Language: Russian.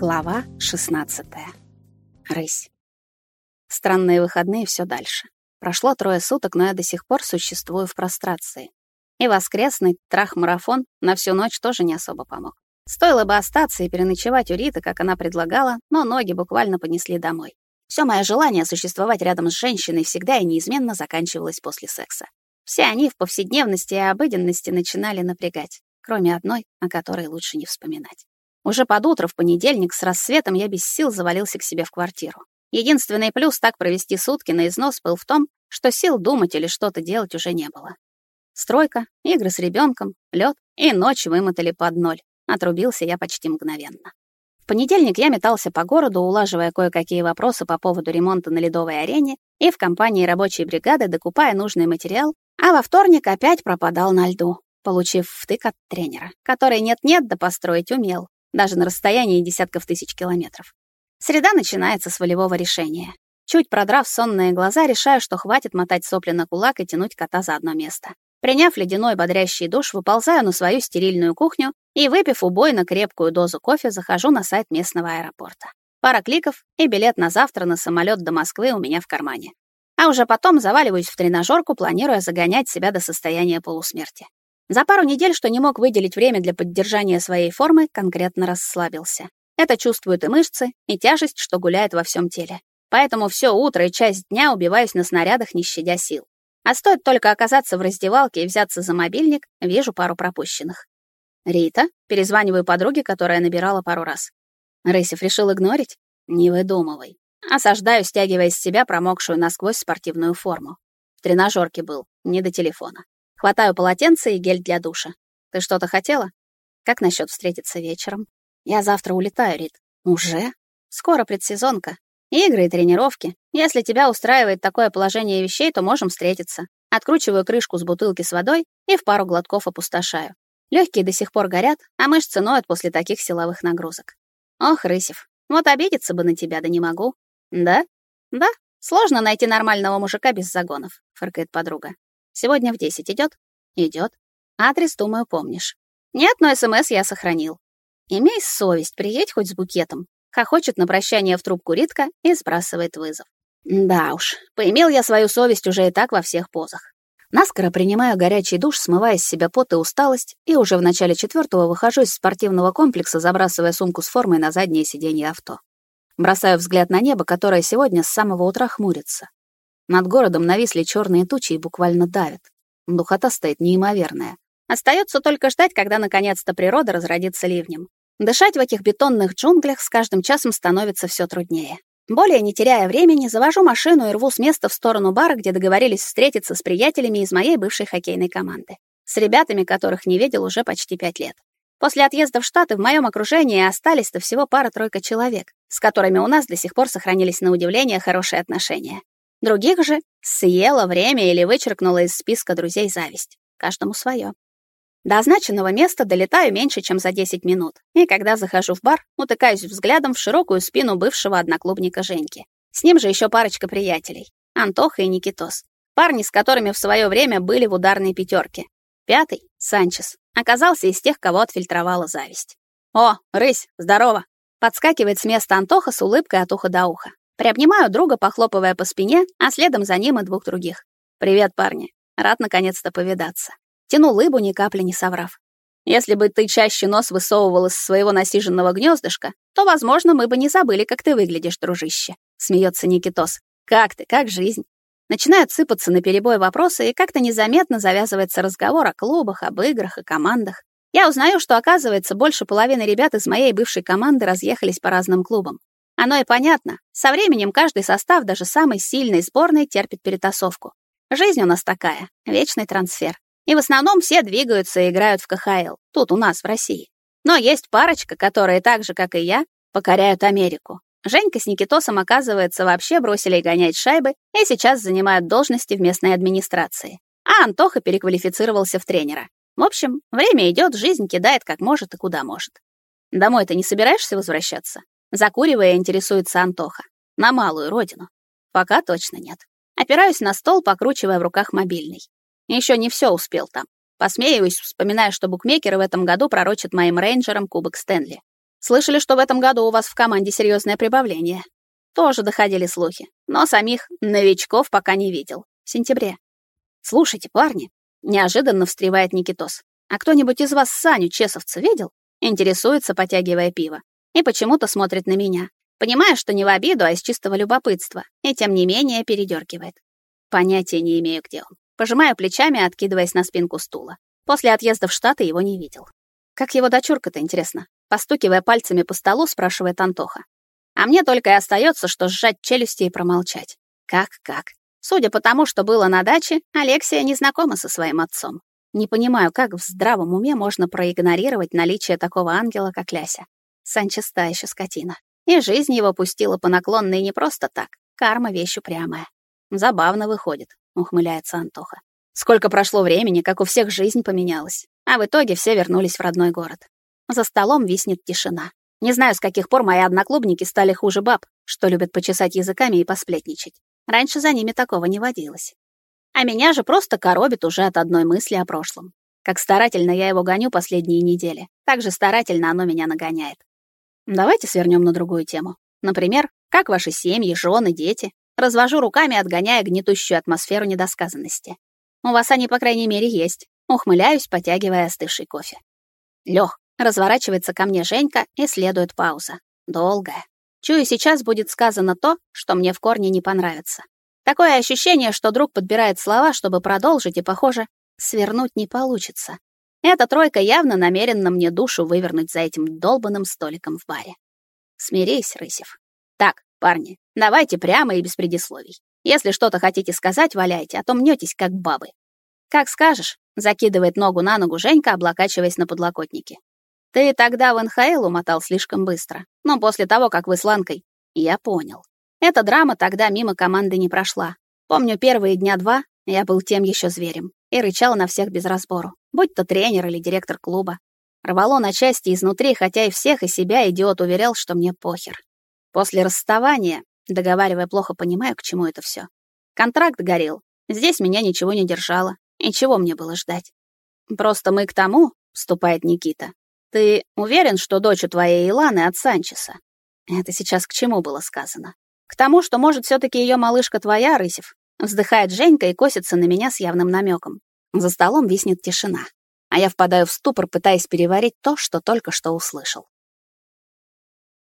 Глава 16. Рысь. Странные выходные все дальше. Прошло трое суток, но я до сих пор существую в прострации. И воскресный трах-марафон на всю ночь тоже не особо помог. Стоило бы остаться и переночевать у Риты, как она предлагала, но ноги буквально понесли домой. Все мое желание существовать рядом с женщиной всегда и неизменно заканчивалось после секса. Все они в повседневности и обыденности начинали напрягать, кроме одной, о которой лучше не вспоминать. Уже под утро в понедельник с рассветом я без сил завалился к себе в квартиру. Единственный плюс так провести сутки на износ был в том, что сил думать или что-то делать уже не было. Стройка, игры с ребенком, лед и ночь вымотали под ноль. Отрубился я почти мгновенно. В понедельник я метался по городу, улаживая кое-какие вопросы по поводу ремонта на ледовой арене и в компании рабочей бригады докупая нужный материал, а во вторник опять пропадал на льду, получив втык от тренера, который нет-нет да построить умел, даже на расстоянии десятков тысяч километров. Среда начинается с волевого решения. Чуть продрав сонные глаза, решаю, что хватит мотать сопли на кулак и тянуть кота за одно место. Приняв ледяной бодрящий душ, выползаю на свою стерильную кухню и, выпив убойно крепкую дозу кофе, захожу на сайт местного аэропорта. Пара кликов и билет на завтра на самолет до Москвы у меня в кармане. А уже потом заваливаюсь в тренажерку, планируя загонять себя до состояния полусмерти. За пару недель, что не мог выделить время для поддержания своей формы, конкретно расслабился. Это чувствуют и мышцы, и тяжесть, что гуляет во всем теле. Поэтому все утро и часть дня убиваюсь на снарядах, не щадя сил. А стоит только оказаться в раздевалке и взяться за мобильник, вижу пару пропущенных. Рита, перезваниваю подруге, которая набирала пару раз. Рысев решил игнорить? Не выдумывай. Осаждаю, стягивая с себя промокшую насквозь спортивную форму. В тренажерке был, не до телефона. Хватаю полотенце и гель для душа. Ты что-то хотела? Как насчет встретиться вечером? Я завтра улетаю, Рит. Уже? Скоро предсезонка. Игры и тренировки. Если тебя устраивает такое положение вещей, то можем встретиться. Откручиваю крышку с бутылки с водой и в пару глотков опустошаю. Легкие до сих пор горят, а мышцы ноют после таких силовых нагрузок. Ох, Рысев, вот обидеться бы на тебя, да не могу. Да? Да, сложно найти нормального мужика без загонов, фыркает подруга. Сегодня в 10 идет? Идет. Адрес, думаю, помнишь. Нет, но СМС я сохранил. Имей совесть, приедь хоть с букетом. Хохочет на прощание в трубку Ритка и сбрасывает вызов. Да уж, поимел я свою совесть уже и так во всех позах. Наскоро принимаю горячий душ, смывая с себя пот и усталость, и уже в начале четвертого выхожу из спортивного комплекса, забрасывая сумку с формой на заднее сиденье авто. Бросаю взгляд на небо, которое сегодня с самого утра хмурится. Над городом нависли черные тучи и буквально давят. Духота стоит неимоверная. Остается только ждать, когда наконец-то природа разродится ливнем. Дышать в этих бетонных джунглях с каждым часом становится все труднее. Более не теряя времени, завожу машину и рву с места в сторону бара, где договорились встретиться с приятелями из моей бывшей хоккейной команды. С ребятами, которых не видел уже почти пять лет. После отъезда в Штаты в моем окружении остались-то всего пара-тройка человек, с которыми у нас до сих пор сохранились на удивление хорошие отношения. Других же съела время или вычеркнула из списка друзей зависть. Каждому свое. До означенного места долетаю меньше, чем за 10 минут, и когда захожу в бар, утыкаюсь взглядом в широкую спину бывшего одноклубника Женьки. С ним же еще парочка приятелей — Антоха и Никитос. Парни, с которыми в свое время были в ударной пятерке. Пятый, Санчес, оказался из тех, кого отфильтровала зависть. «О, рысь, здорово!» Подскакивает с места Антоха с улыбкой от уха до уха. Приобнимаю друга, похлопывая по спине, а следом за ним и двух других. «Привет, парни. Рад наконец-то повидаться». Тяну лыбу, ни капли не соврав. Если бы ты чаще нос высовывал из своего насиженного гнездышка, то, возможно, мы бы не забыли, как ты выглядишь, дружище. Смеется Никитос. Как ты, как жизнь? Начинают сыпаться на перебой вопросы, и как-то незаметно завязывается разговор о клубах, об играх и командах. Я узнаю, что, оказывается, больше половины ребят из моей бывшей команды разъехались по разным клубам. Оно и понятно. Со временем каждый состав, даже самой сильной сборной, терпит перетасовку. Жизнь у нас такая, вечный трансфер. И в основном все двигаются и играют в КХЛ, тут у нас, в России. Но есть парочка, которые так же, как и я, покоряют Америку. Женька с Никитосом, оказывается, вообще бросили гонять шайбы и сейчас занимают должности в местной администрации. А Антоха переквалифицировался в тренера. В общем, время идет, жизнь кидает как может и куда может. Домой ты не собираешься возвращаться? Закуривая, интересуется Антоха. На малую родину. Пока точно нет. Опираюсь на стол, покручивая в руках мобильный. Еще не все успел там. Посмеиваюсь, вспоминая, что букмекеры в этом году пророчат моим рейнджерам Кубок Стэнли. Слышали, что в этом году у вас в команде серьезное прибавление. Тоже доходили слухи, но самих новичков пока не видел. В сентябре. Слушайте, парни, неожиданно встревает Никитос. А кто-нибудь из вас Саню Чесовца видел? Интересуется, потягивая пиво. И почему-то смотрит на меня. Понимая, что не в обиду, а из чистого любопытства. И тем не менее передергивает. Понятия не имею, где он. Пожимаю плечами, откидываясь на спинку стула. После отъезда в Штаты его не видел. Как его дочурка-то, интересно? Постукивая пальцами по столу, спрашивает Антоха. А мне только и остается, что сжать челюсти и промолчать. Как-как? Судя по тому, что было на даче, Алексия не знакома со своим отцом. Не понимаю, как в здравом уме можно проигнорировать наличие такого ангела, как Ляся. Санчеста еще скотина. И жизнь его пустила по наклонной не просто так. Карма — вещь упрямая. Забавно выходит, ухмыляется Антоха. Сколько прошло времени, как у всех жизнь поменялась. А в итоге все вернулись в родной город. За столом виснет тишина. Не знаю, с каких пор мои одноклубники стали хуже баб, что любят почесать языками и посплетничать. Раньше за ними такого не водилось. А меня же просто коробит уже от одной мысли о прошлом. Как старательно я его гоню последние недели, так же старательно оно меня нагоняет. Давайте свернем на другую тему. Например, как ваши семьи, жены, дети? Развожу руками, отгоняя гнетущую атмосферу недосказанности. У вас они, по крайней мере, есть. Ухмыляюсь, потягивая остывший кофе. Лёх, разворачивается ко мне Женька, и следует пауза. Долгая. Чую, сейчас будет сказано то, что мне в корне не понравится. Такое ощущение, что друг подбирает слова, чтобы продолжить, и, похоже, свернуть не получится. Эта тройка явно намерена мне душу вывернуть за этим долбанным столиком в баре. Смирись, Рысев. Так, парни, давайте прямо и без предисловий. Если что-то хотите сказать, валяйте, а то мнетесь, как бабы. Как скажешь, закидывает ногу на ногу Женька, облокачиваясь на подлокотнике. Ты тогда в НХЛ умотал слишком быстро. Но после того, как вы с Ланкой, я понял. Эта драма тогда мимо команды не прошла. Помню, первые дня два я был тем еще зверем и рычал на всех без разбору, будь то тренер или директор клуба. Рвало на части изнутри, хотя и всех, и себя идиот уверял, что мне похер. После расставания, договаривая плохо понимаю, к чему это все. Контракт горел. Здесь меня ничего не держало. И чего мне было ждать? Просто мы к тому, вступает Никита. Ты уверен, что дочь у твоей Иланы от Санчеса? Это сейчас к чему было сказано? К тому, что, может, все таки ее малышка твоя, Рысев, вздыхает Женька и косится на меня с явным намеком. За столом виснет тишина, а я впадаю в ступор, пытаясь переварить то, что только что услышал.